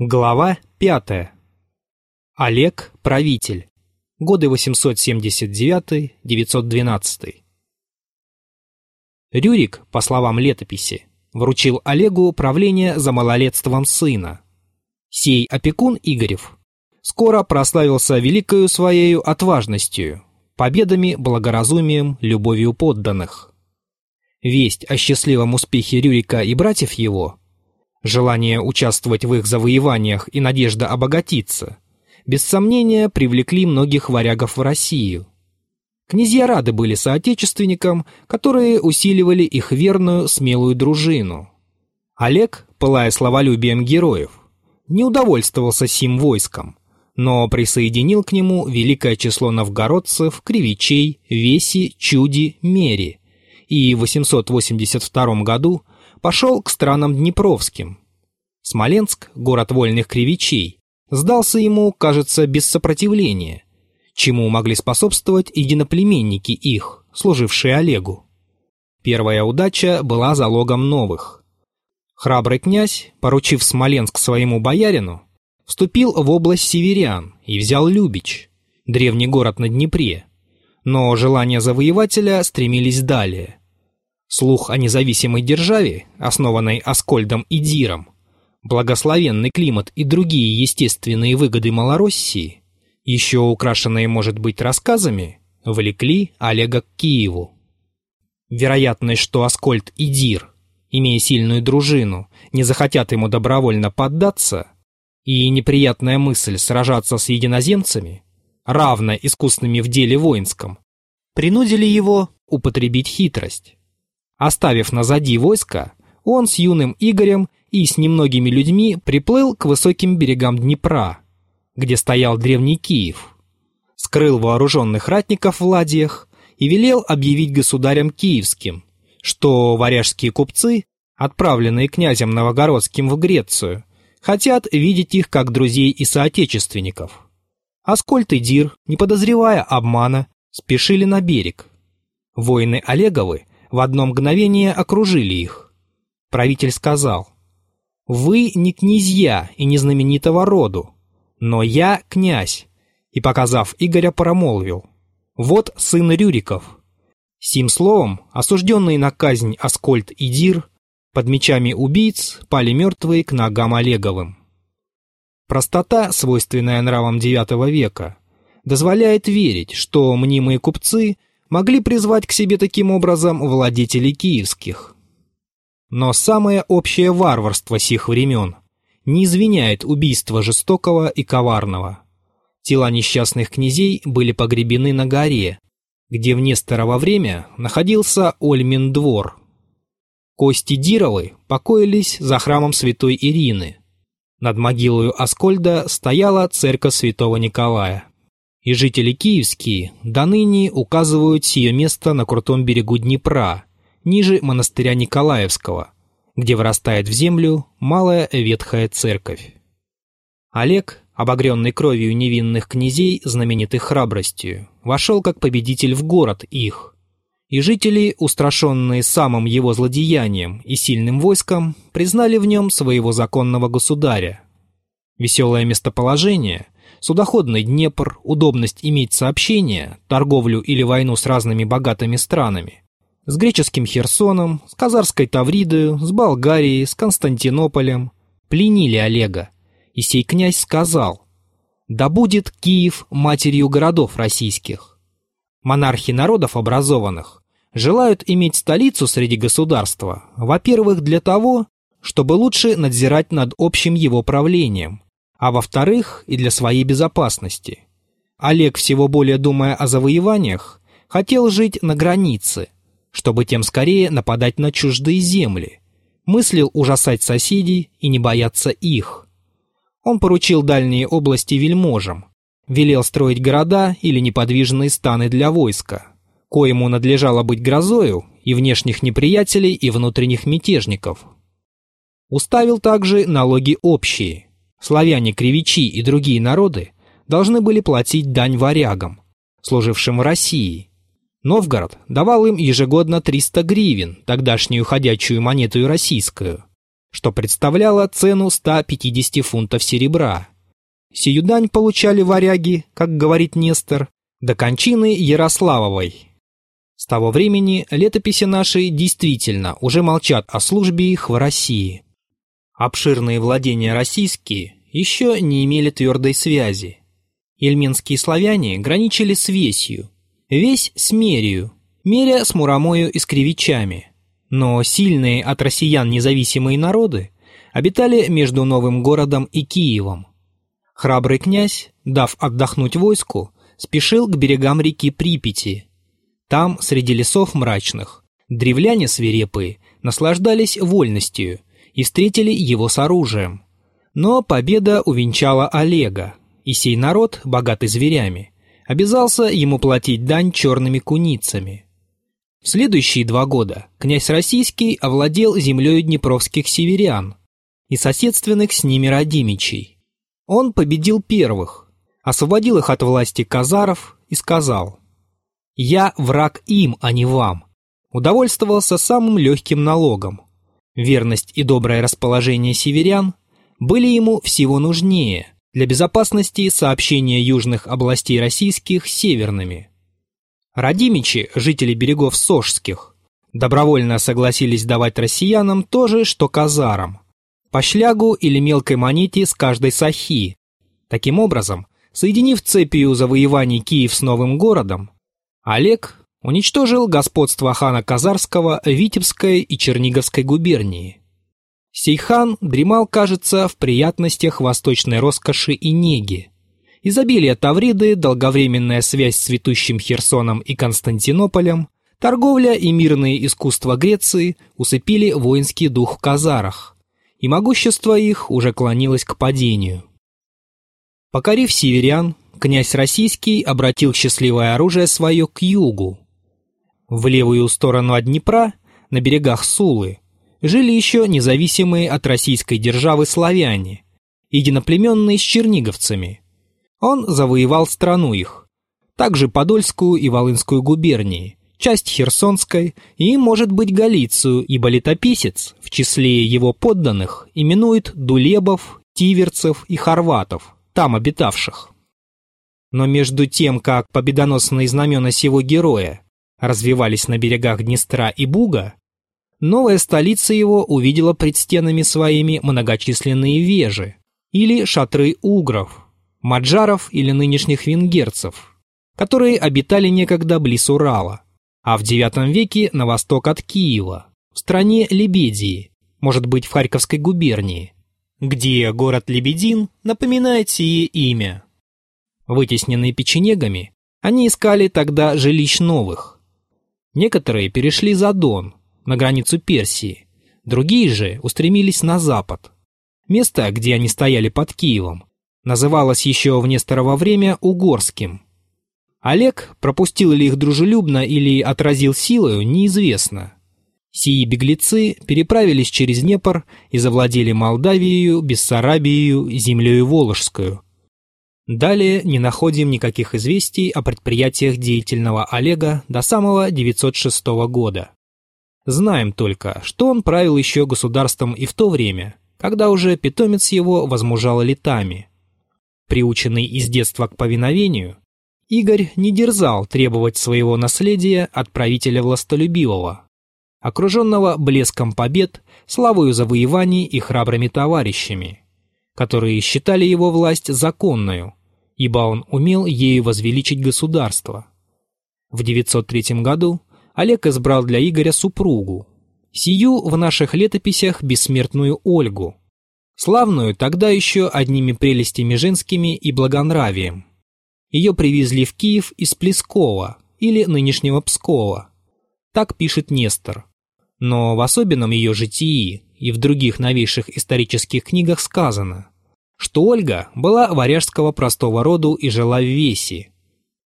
Глава 5. Олег – правитель. Годы 879-912. Рюрик, по словам летописи, вручил Олегу правление за малолетством сына. Сей опекун Игорев скоро прославился великою своею отважностью, победами, благоразумием, любовью подданных. Весть о счастливом успехе Рюрика и братьев его – Желание участвовать в их завоеваниях и надежда обогатиться, без сомнения, привлекли многих варягов в Россию. Князья рады были соотечественникам, которые усиливали их верную, смелую дружину. Олег, пылая словолюбием героев, не удовольствовался сим войском, но присоединил к нему великое число новгородцев, кривичей, веси, чуди, мери, и в 882 году пошел к странам Днепровским. Смоленск, город вольных кривичей, сдался ему, кажется, без сопротивления, чему могли способствовать единоплеменники их, служившие Олегу. Первая удача была залогом новых. Храбрый князь, поручив Смоленск своему боярину, вступил в область северян и взял Любич, древний город на Днепре. Но желания завоевателя стремились далее. Слух о независимой державе, основанной Аскольдом и Диром, благословенный климат и другие естественные выгоды Малороссии, еще украшенные, может быть, рассказами, влекли Олега к Киеву. Вероятность, что Аскольд и Дир, имея сильную дружину, не захотят ему добровольно поддаться, и неприятная мысль сражаться с единоземцами, равно искусными в деле воинском, принудили его употребить хитрость. Оставив назади войска, он с юным Игорем и с немногими людьми приплыл к высоким берегам Днепра, где стоял древний Киев, скрыл вооруженных ратников в ладьях и велел объявить государям киевским, что варяжские купцы, отправленные князем Новогородским в Грецию, хотят видеть их как друзей и соотечественников. Аскольд и Дир, не подозревая обмана, спешили на берег. Воины Олеговы в одно мгновение окружили их. Правитель сказал, «Вы не князья и не знаменитого роду, но я князь», и, показав Игоря, промолвил, «Вот сын Рюриков». Сим словом, осужденные на казнь Аскольд и Дир под мечами убийц пали мертвые к ногам Олеговым. Простота, свойственная нравам IX века, дозволяет верить, что мнимые купцы – могли призвать к себе таким образом владетелей киевских. Но самое общее варварство сих времен не извиняет убийства жестокого и коварного. Тела несчастных князей были погребены на горе, где в Несторово время находился Ольмин двор. Кости Дировы покоились за храмом святой Ирины. Над могилой Аскольда стояла церковь святого Николая и жители киевские до ныне указывают сие место на крутом берегу Днепра, ниже монастыря Николаевского, где вырастает в землю малая ветхая церковь. Олег, обогренный кровью невинных князей, знаменитых храбростью, вошел как победитель в город их, и жители, устрашенные самым его злодеянием и сильным войском, признали в нем своего законного государя. Веселое местоположение – Судоходный Днепр, удобность иметь сообщения, торговлю или войну с разными богатыми странами. С греческим Херсоном, с Казарской Тавридою, с Болгарией, с Константинополем. Пленили Олега. И сей князь сказал, «Да будет Киев матерью городов российских». Монархи народов образованных желают иметь столицу среди государства, во-первых, для того, чтобы лучше надзирать над общим его правлением – а во-вторых, и для своей безопасности. Олег, всего более думая о завоеваниях, хотел жить на границе, чтобы тем скорее нападать на чуждые земли, мыслил ужасать соседей и не бояться их. Он поручил дальние области вельможам, велел строить города или неподвижные станы для войска, коему надлежало быть грозою и внешних неприятелей, и внутренних мятежников. Уставил также налоги общие – Славяне, кривичи и другие народы должны были платить дань варягам, служившим в России. Новгород давал им ежегодно 300 гривен, тогдашнюю ходячую монету российскую. что представляло цену 150 фунтов серебра. Сию дань получали варяги, как говорит Нестор, до кончины Ярославовой. С того времени летописи наши действительно уже молчат о службе их в России. Обширные владения российские еще не имели твердой связи. Ельменские славяне граничили с Весью, Весь с Мерию, Меря с Муромою и с Кривичами. Но сильные от россиян независимые народы обитали между Новым городом и Киевом. Храбрый князь, дав отдохнуть войску, спешил к берегам реки Припяти. Там, среди лесов мрачных, древляне свирепые наслаждались вольностью и встретили его с оружием. Но победа увенчала Олега, и сей народ, богатый зверями, обязался ему платить дань черными куницами. В следующие два года князь Российский овладел землей днепровских северян и соседственных с ними родимичей. Он победил первых, освободил их от власти казаров и сказал «Я враг им, а не вам». Удовольствовался самым легким налогом. Верность и доброе расположение северян были ему всего нужнее – для безопасности сообщения южных областей российских с северными. Радимичи, жители берегов Сожских, добровольно согласились давать россиянам то же, что казарам, по шлягу или мелкой монете с каждой сахи. Таким образом, соединив цепью завоеваний Киев с новым городом, Олег уничтожил господство хана Казарского Витебской и Черниговской губернии. Сейхан дремал, кажется, в приятностях восточной роскоши и неги. Изобилие Тавриды, долговременная связь с цветущим Херсоном и Константинополем, торговля и мирные искусства Греции усыпили воинский дух в казарах, и могущество их уже клонилось к падению. Покорив северян, князь Российский обратил счастливое оружие свое к югу. В левую сторону от Днепра, на берегах Сулы, жили еще независимые от российской державы славяне, единоплеменные с черниговцами. Он завоевал страну их, также Подольскую и Волынскую губернии, часть Херсонской и, может быть, Галицию, ибо летописец в числе его подданных именует дулебов, тиверцев и хорватов, там обитавших. Но между тем, как победоносные знамена сего героя развивались на берегах Днестра и Буга, новая столица его увидела пред стенами своими многочисленные вежи или шатры угров, маджаров или нынешних венгерцев, которые обитали некогда близ Урала, а в IX веке на восток от Киева, в стране Лебедии, может быть в Харьковской губернии, где город Лебедин напоминает сие имя. Вытесненные печенегами, они искали тогда жилищ новых. Некоторые перешли за Дон, на границу Персии, другие же устремились на запад. Место, где они стояли под Киевом, называлось еще в Несторово время Угорским. Олег пропустил ли их дружелюбно или отразил силою, неизвестно. Сии беглецы переправились через Днепр и завладели Молдавией, Бессарабией, землею Воложскую. Далее не находим никаких известий о предприятиях деятельного Олега до самого 906 года. Знаем только, что он правил еще государством и в то время, когда уже питомец его возмужал летами. Приученный из детства к повиновению, Игорь не дерзал требовать своего наследия от правителя властолюбивого, окруженного блеском побед, славою завоеваний и храбрыми товарищами, которые считали его власть законную, ибо он умел ею возвеличить государство. В 903 году Олег избрал для Игоря супругу, сию в наших летописях бессмертную Ольгу, славную тогда еще одними прелестями женскими и благонравием. Ее привезли в Киев из Плескова или нынешнего Пскова. Так пишет Нестор. Но в особенном ее житии и в других новейших исторических книгах сказано, что Ольга была варяжского простого роду и жила в Веси,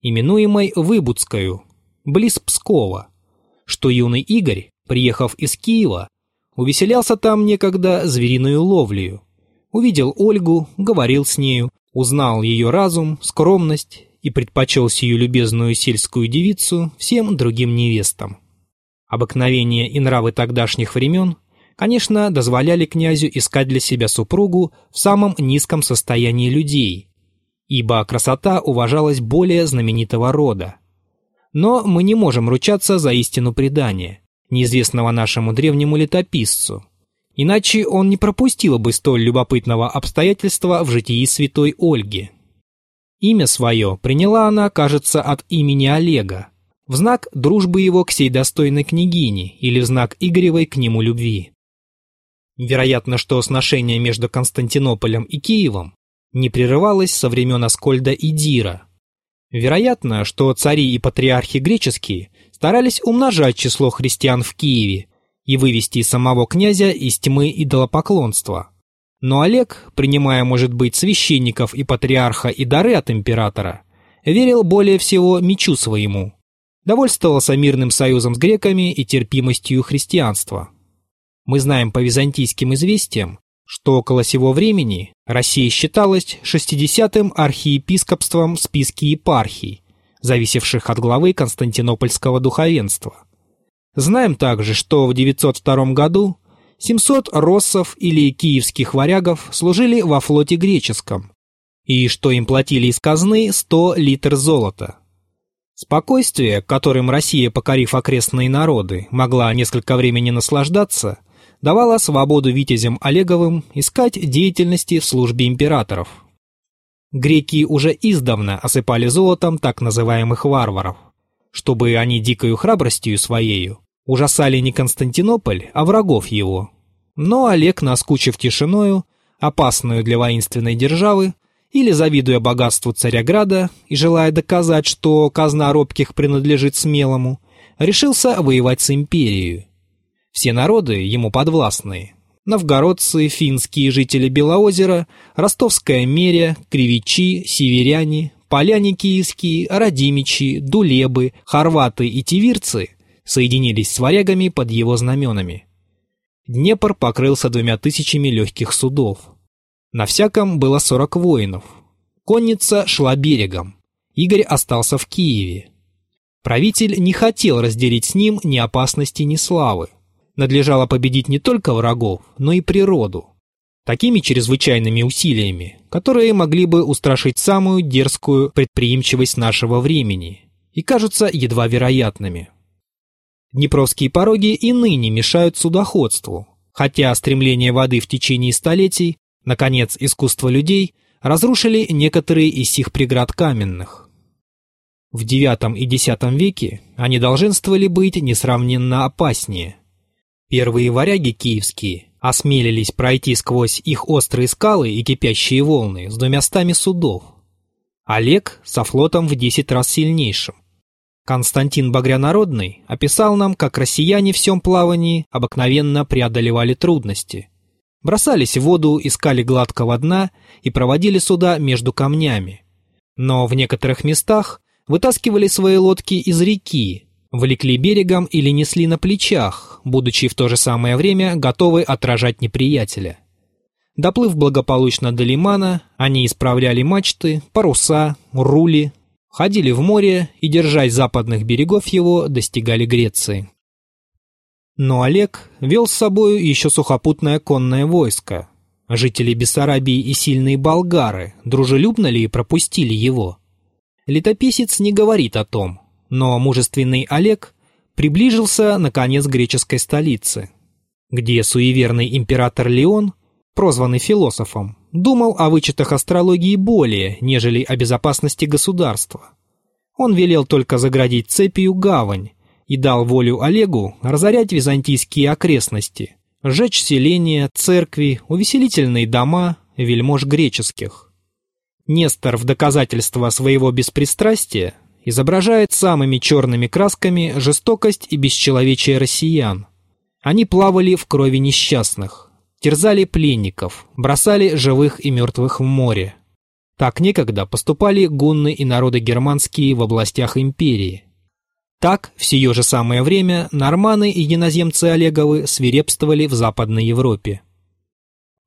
именуемой Выбудскою, близ Пскова, что юный Игорь, приехав из Киева, увеселялся там некогда звериную ловлею. Увидел Ольгу, говорил с нею, узнал ее разум, скромность и предпочел сию любезную сельскую девицу всем другим невестам. Обыкновения и нравы тогдашних времен, конечно, дозволяли князю искать для себя супругу в самом низком состоянии людей, ибо красота уважалась более знаменитого рода. Но мы не можем ручаться за истину предания, неизвестного нашему древнему летописцу, иначе он не пропустил бы столь любопытного обстоятельства в житии святой Ольги. Имя свое приняла она, кажется, от имени Олега, в знак дружбы его к сей достойной княгине или в знак Игоревой к нему любви. Вероятно, что сношение между Константинополем и Киевом не прерывалось со времен Аскольда и Дира. Вероятно, что цари и патриархи греческие старались умножать число христиан в Киеве и вывести самого князя из тьмы идолопоклонства. Но Олег, принимая, может быть, священников и патриарха и дары от императора, верил более всего мечу своему, довольствовался мирным союзом с греками и терпимостью христианства. Мы знаем по византийским известиям, что около сего времени Россия считалась 60-м архиепископством в списке епархий, зависевших от главы Константинопольского духовенства. Знаем также, что в 902 году 700 россов или киевских варягов служили во флоте греческом, и что им платили из казны 100 литр золота. Спокойствие, которым Россия, покорив окрестные народы, могла несколько времени наслаждаться, давала свободу витязям Олеговым искать деятельности в службе императоров. Греки уже издавна осыпали золотом так называемых варваров, чтобы они дикою храбростью своею ужасали не Константинополь, а врагов его. Но Олег, наскучив тишиною, опасную для воинственной державы, или завидуя богатству Царяграда и желая доказать, что казна робких принадлежит смелому, решился воевать с империей. Все народы ему подвластные. Новгородцы, финские жители Белоозера, Ростовская меря, Кривичи, Северяне, поляне киевские, Радимичи, Дулебы, Хорваты и Тивирцы соединились с варягами под его знаменами. Днепр покрылся двумя тысячами легких судов. На всяком было сорок воинов. Конница шла берегом. Игорь остался в Киеве. Правитель не хотел разделить с ним ни опасности, ни славы надлежало победить не только врагов, но и природу. Такими чрезвычайными усилиями, которые могли бы устрашить самую дерзкую предприимчивость нашего времени и кажутся едва вероятными. Днепровские пороги и ныне мешают судоходству, хотя стремление воды в течение столетий, наконец, искусство людей, разрушили некоторые из сих преград каменных. В IX и X веке они долженствовали быть несравненно опаснее – Первые варяги киевские осмелились пройти сквозь их острые скалы и кипящие волны с двумястами судов. Олег со флотом в десять раз сильнейшим. Константин Багрянародный описал нам, как россияне в всем плавании обыкновенно преодолевали трудности. Бросались в воду, искали гладкого дна и проводили суда между камнями. Но в некоторых местах вытаскивали свои лодки из реки, влекли берегом или несли на плечах, будучи в то же самое время готовы отражать неприятеля. Доплыв благополучно до лимана, они исправляли мачты, паруса, рули, ходили в море и, держась западных берегов его, достигали Греции. Но Олег вел с собою еще сухопутное конное войско. Жители Бессарабии и сильные болгары дружелюбно ли пропустили его? Летописец не говорит о том, но мужественный Олег приближился, наконец, к греческой столице, где суеверный император Леон, прозванный философом, думал о вычетах астрологии более, нежели о безопасности государства. Он велел только заградить цепью гавань и дал волю Олегу разорять византийские окрестности, сжечь селения, церкви, увеселительные дома вельмож греческих. Нестор в доказательство своего беспристрастия изображает самыми черными красками жестокость и бесчеловечие россиян. Они плавали в крови несчастных, терзали пленников, бросали живых и мертвых в море. Так некогда поступали гунны и народы германские в областях империи. Так, в сие же самое время, норманы и иноземцы Олеговы свирепствовали в Западной Европе.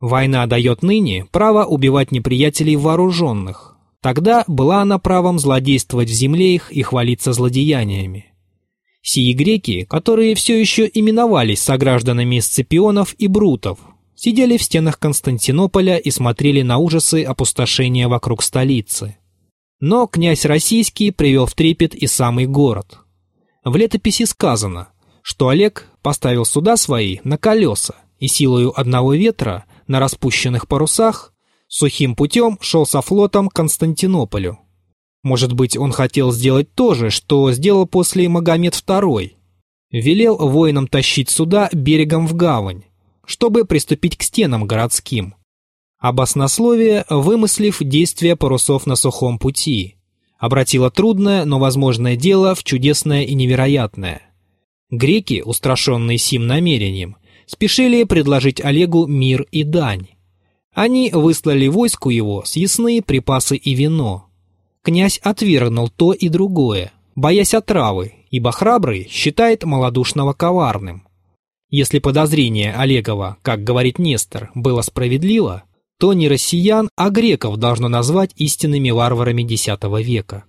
Война дает ныне право убивать неприятелей вооруженных, Тогда была она правом злодействовать в земле их и хвалиться злодеяниями. Сии греки, которые все еще именовались согражданами Сципионов и Брутов, сидели в стенах Константинополя и смотрели на ужасы опустошения вокруг столицы. Но князь российский привел в трепет и самый город. В летописи сказано, что Олег поставил суда свои на колеса и силою одного ветра на распущенных парусах сухим путем шел со флотом к Константинополю. Может быть, он хотел сделать то же, что сделал после Магомед II. Велел воинам тащить суда берегом в гавань, чтобы приступить к стенам городским. Об основе вымыслив действия парусов на сухом пути, обратило трудное, но возможное дело в чудесное и невероятное. Греки, устрашенные сим намерением, спешили предложить Олегу мир и дань. Они выслали войску его съестные припасы и вино. Князь отвергнул то и другое, боясь отравы, ибо храбрый считает малодушного коварным. Если подозрение Олегова, как говорит Нестор, было справедливо, то не россиян, а греков должно назвать истинными варварами X века.